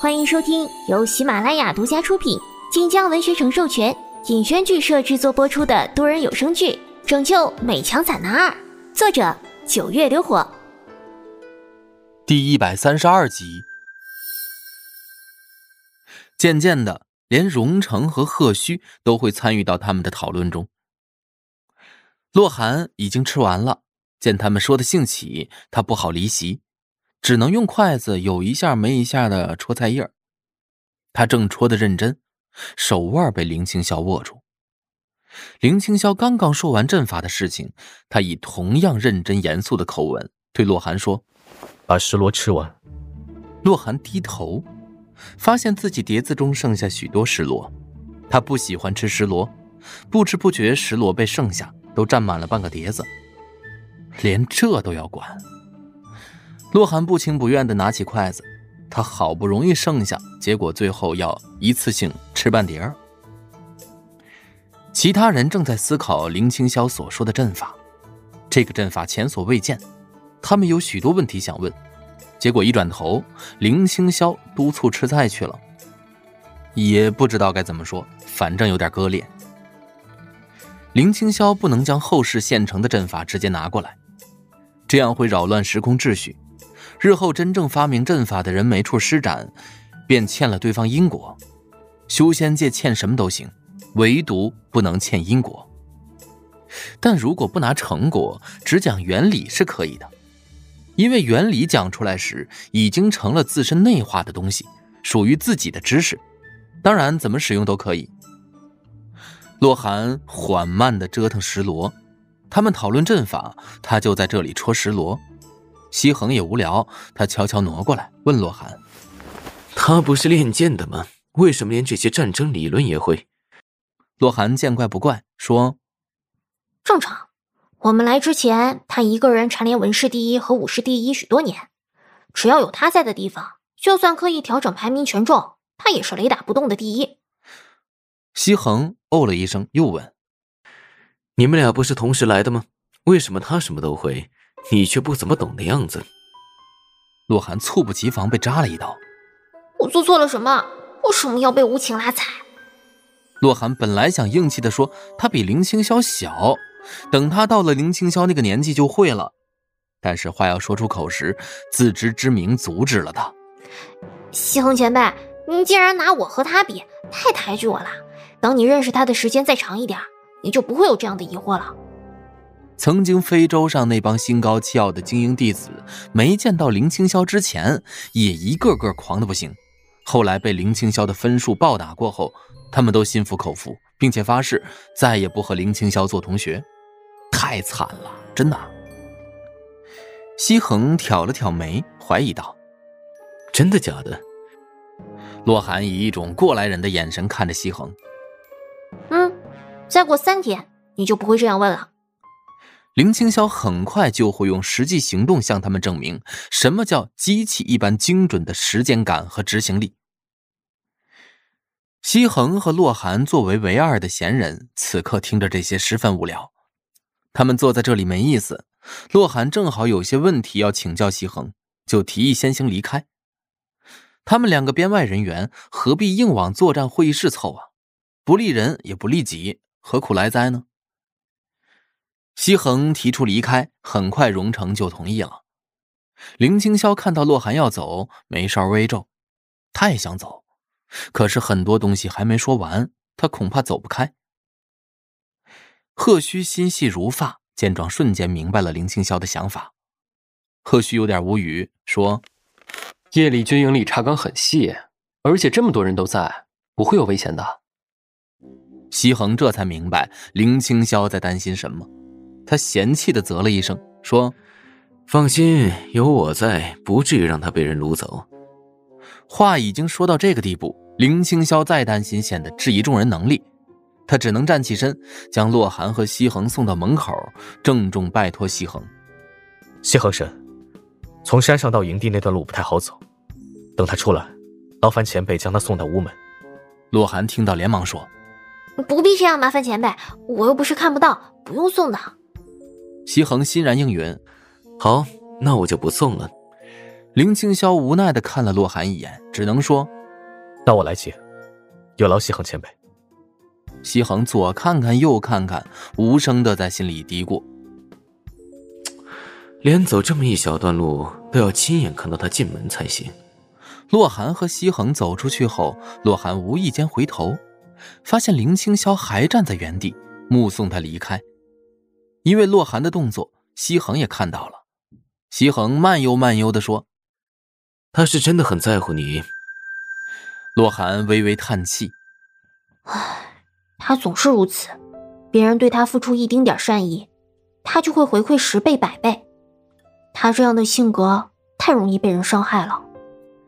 欢迎收听由喜马拉雅独家出品、晋江文学城授权、尹轩剧社制作播出的多人有声剧《拯救美强惨男二》，作者九月流火，第一百三十二集。渐渐的，连荣成和贺虚都会参与到他们的讨论中。洛寒已经吃完了，见他们说的兴起，他不好离席。只能用筷子有一下没一下的戳菜叶他正戳的认真，手腕被林青霄握住。林青霄刚刚说完阵法的事情，他以同样认真严肃的口吻对洛寒说：“把石螺吃完。”洛寒低头，发现自己碟子中剩下许多石螺，他不喜欢吃石螺，不知不觉石螺被剩下，都占满了半个碟子，连这都要管。洛寒不情不愿地拿起筷子，他好不容易剩下，结果最后要一次性吃半碟儿。其他人正在思考林青霄所说的阵法，这个阵法前所未见，他们有许多问题想问。结果一转头，林青霄督促吃菜去了，也不知道该怎么说，反正有点割裂。林青霄不能将后世现成的阵法直接拿过来，这样会扰乱时空秩序。日后真正发明阵法的人没处施展，便欠了对方因果。修仙界欠什么都行，唯独不能欠因果。但如果不拿成果，只讲原理是可以的，因为原理讲出来时已经成了自身内化的东西，属于自己的知识。当然，怎么使用都可以。洛寒缓慢地折腾石螺，他们讨论阵法，他就在这里戳石螺。西恒也无聊，他悄悄挪过来问洛寒：“他不是练剑的吗？为什么连这些战争理论也会？”洛寒见怪不怪，说：“正常，我们来之前，他一个人蝉联文士第一和武士第一许多年，只要有他在的地方，就算刻意调整排名权重，他也是雷打不动的第一。”西恒哦了一声，又问：“你们俩不是同时来的吗？为什么他什么都会？”你却不怎么懂的样子。洛寒猝不及防被扎了一刀。我做错了什么？为什么要被无情拉踩？洛寒本来想硬气的说他比林青霄小，等他到了林青霄那个年纪就会了。但是话要说出口时，自知之明阻止了他。西恒前辈，你竟然拿我和他比，太抬举我了。等你认识他的时间再长一点，你就不会有这样的疑惑了。曾经非洲上那帮心高气傲的精英弟子，没见到林青霄之前，也一个个狂的不行。后来被林青霄的分数暴打过后，他们都心服口服，并且发誓再也不和林青霄做同学。太惨了，真的。西恒挑了挑眉，怀疑道：“真的假的？”洛寒以一种过来人的眼神看着西恒：“嗯，再过三天，你就不会这样问了。”林青霄很快就会用实际行动向他们证明什么叫机器一般精准的时间感和执行力。西恒和洛寒作为唯二的闲人，此刻听着这些十分无聊。他们坐在这里没意思。洛寒正好有些问题要请教西恒，就提议先行离开。他们两个编外人员何必硬往作战会议室凑啊？不利人也不利己，何苦来哉呢？西恒提出离开，很快荣成就同意了。林青霄看到洛寒要走，眉梢微皱，他也想走，可是很多东西还没说完，他恐怕走不开。贺虚心细如发，见状瞬间明白了林青霄的想法。贺虚有点无语，说：“夜里军营里查岗很细，而且这么多人都在，不会有危险的。”西恒这才明白林青霄在担心什么。他嫌弃的啧了一声，说：“放心，有我在，不至于让他被人掳走。”话已经说到这个地步，林青霄再担心，显得质疑众人能力。他只能站起身，将洛寒和西恒送到门口，郑重拜托西恒：“西恒神，从山上到营地那段路不太好走，等他出来，劳烦前辈将他送到屋门。”洛寒听到，连忙说：“不必这样麻烦前辈，我又不是看不到，不用送的。”西恒欣然应允，好，那我就不送了。林青霄无奈的看了洛寒一眼，只能说：“那我来接，有劳西恒前辈。”西恒左看看右看看，无声的在心里嘀咕：“连走这么一小段路都要亲眼看到他进门才行。”洛寒和西恒走出去后，洛寒无意间回头，发现林青霄还站在原地，目送他离开。因为洛寒的动作，西恒也看到了。西恒慢悠慢悠的说：“他是真的很在乎你。”洛寒微微叹气：“唉。”他总是如此，别人对他付出一丁点善意，他就会回馈十倍百倍。他这样的性格太容易被人伤害了。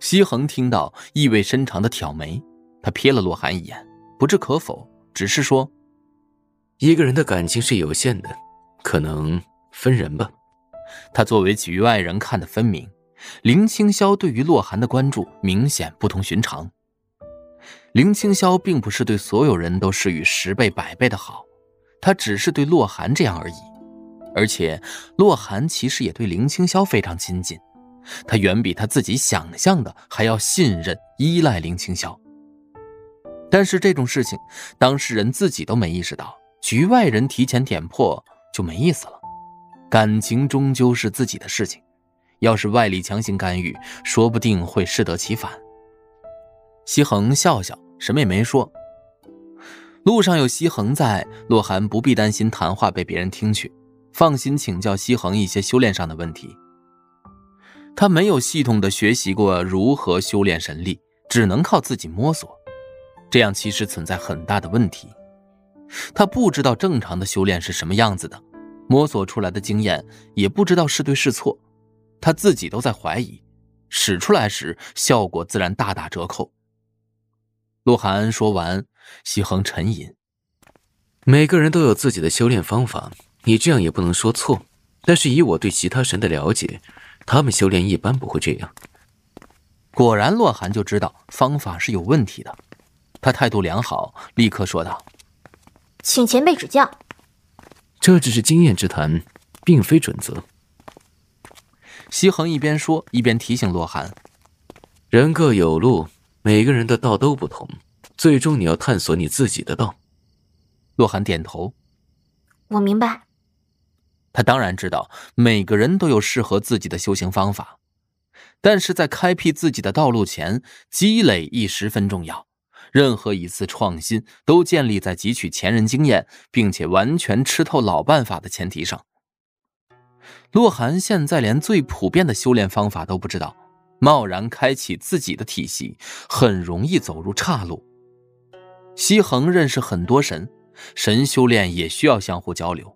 西恒听到，意味深长的挑眉，他瞥了洛寒一眼，不置可否，只是说：“一个人的感情是有限的，可能分人吧。”他作为局外人看得分明，林青霄对于洛寒的关注明显不同寻常。林青霄并不是对所有人都施予十倍百倍的好，他只是对洛寒这样而已。而且，洛寒其实也对林青霄非常亲近，他远比他自己想象的还要信任、依赖林青霄。但是这种事情，当事人自己都没意识到，局外人提前点破就没意思了。感情终究是自己的事情，要是外力强行干预，说不定会适得其反。西恒笑笑。什么也没说。路上有西恒在，洛寒不必担心谈话被别人听去，放心请教西恒一些修炼上的问题。他没有系统的学习过如何修炼神力，只能靠自己摸索，这样其实存在很大的问题。他不知道正常的修炼是什么样子的，摸索出来的经验也不知道是对是错，他自己都在怀疑，使出来时效果自然大打折扣。洛寒说完，西恒沉吟。每个人都有自己的修炼方法，你这样也不能说错。但是以我对其他神的了解，他们修炼一般不会这样。果然，洛寒就知道方法是有问题的。他态度良好，立刻说道：“请前辈指教。”这只是经验之谈，并非准则。西恒一边说，一边提醒洛寒：“人各有路。”每个人的道都不同，最终你要探索你自己的道。洛寒点头，我明白。他当然知道每个人都有适合自己的修行方法，但是在开辟自己的道路前，积累亦十分重要。任何一次创新都建立在汲取前人经验，并且完全吃透老办法的前提上。洛寒现在连最普遍的修炼方法都不知道。贸然开启自己的体系，很容易走入岔路。西恒认识很多神，神修炼也需要相互交流。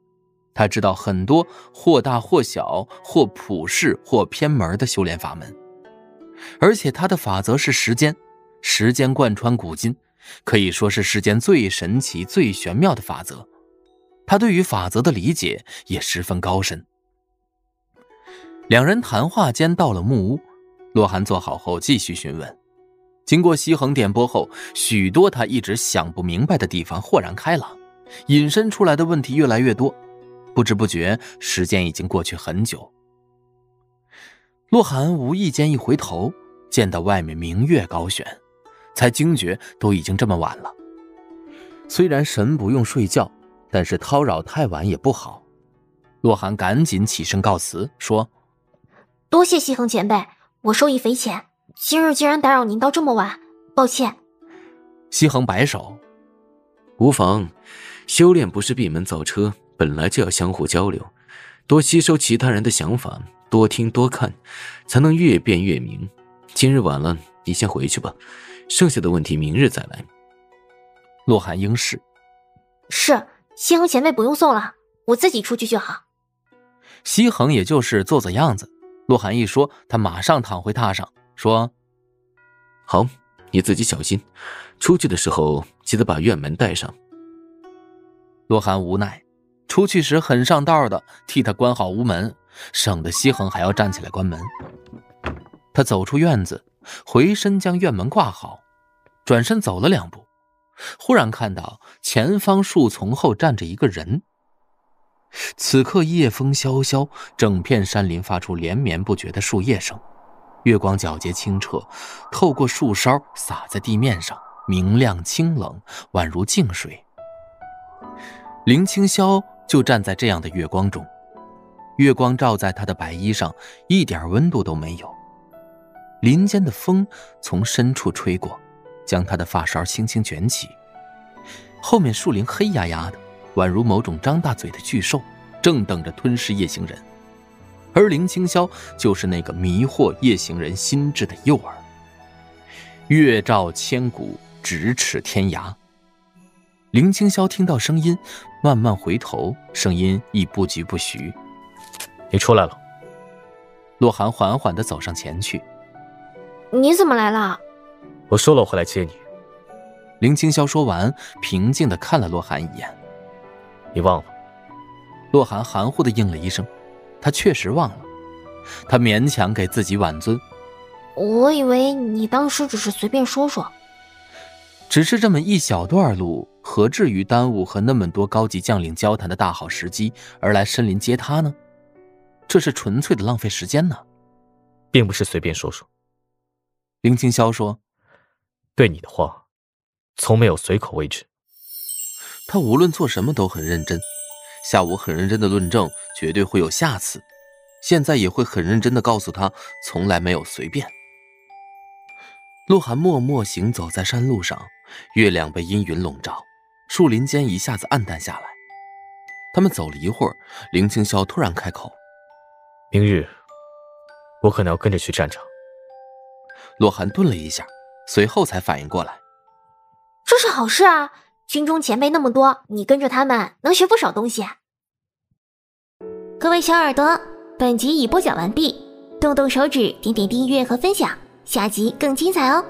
他知道很多或大或小、或普世或偏门的修炼法门，而且他的法则是时间，时间贯穿古今，可以说是世间最神奇、最玄妙的法则。他对于法则的理解也十分高深。两人谈话间到了木屋。洛寒坐好后，继续询问。经过西恒点拨后，许多他一直想不明白的地方豁然开朗，引申出来的问题越来越多。不知不觉，时间已经过去很久。洛寒无意间一回头，见到外面明月高悬，才惊觉都已经这么晚了。虽然神不用睡觉，但是叨扰太晚也不好。洛寒赶紧起身告辞，说：“多谢西恒前辈。”我受益匪浅，今日竟然打扰您到这么晚，抱歉。西恒摆手，无妨。修炼不是闭门造车，本来就要相互交流，多吸收其他人的想法，多听多看，才能越辩越明。今日晚了，你先回去吧，剩下的问题明日再来。洛寒应是。是，西恒前辈不用送了，我自己出去就好。西恒也就是做做样子。洛寒一说，他马上躺回榻上，说：“好，你自己小心，出去的时候记得把院门带上。”洛寒无奈，出去时很上道的替他关好屋门，省得西恒还要站起来关门。他走出院子，回身将院门挂好，转身走了两步，忽然看到前方树丛后站着一个人。此刻夜风萧萧，整片山林发出连绵不绝的树叶声，月光皎洁清澈，透过树梢洒在地面上，明亮清冷，宛如静水。林青霄就站在这样的月光中，月光照在他的白衣上，一点温度都没有。林间的风从深处吹过，将他的发梢轻轻卷起。后面树林黑压压的，宛如某种张大嘴的巨兽，正等着吞噬夜行人。而林青霄就是那个迷惑夜行人心智的诱饵。月照千古，咫尺天涯。林青霄听到声音，慢慢回头，声音亦不疾不徐：“你出来了。”洛寒缓缓地走上前去：“你怎么来了？”“我说了我会来接你。”林青霄说完，平静地看了洛寒一眼：“你忘了？”洛寒含糊地应了一声。他确实忘了，他勉强给自己挽尊。我以为你当时只是随便说说，只是这么一小段路，何至于耽误和那么多高级将领交谈的大好时机而来森林接他呢？这是纯粹的浪费时间呢，并不是随便说说。林青霄说：“对你的话，从没有随口为之。他无论做什么都很认真。”下午很认真的论证，绝对会有下次。现在也会很认真的告诉他，从来没有随便。鹿晗默默行走在山路上，月亮被阴云笼罩，树林间一下子暗淡下来。他们走了一会儿，林青霄突然开口：“明日，我可能要跟着去战场。”洛涵顿了一下，随后才反应过来：“这是好事啊。”军中前辈那么多，你跟着他们能学不少东西。各位小耳朵，本集已播讲完毕，动动手指，点点订阅和分享，下集更精彩哦。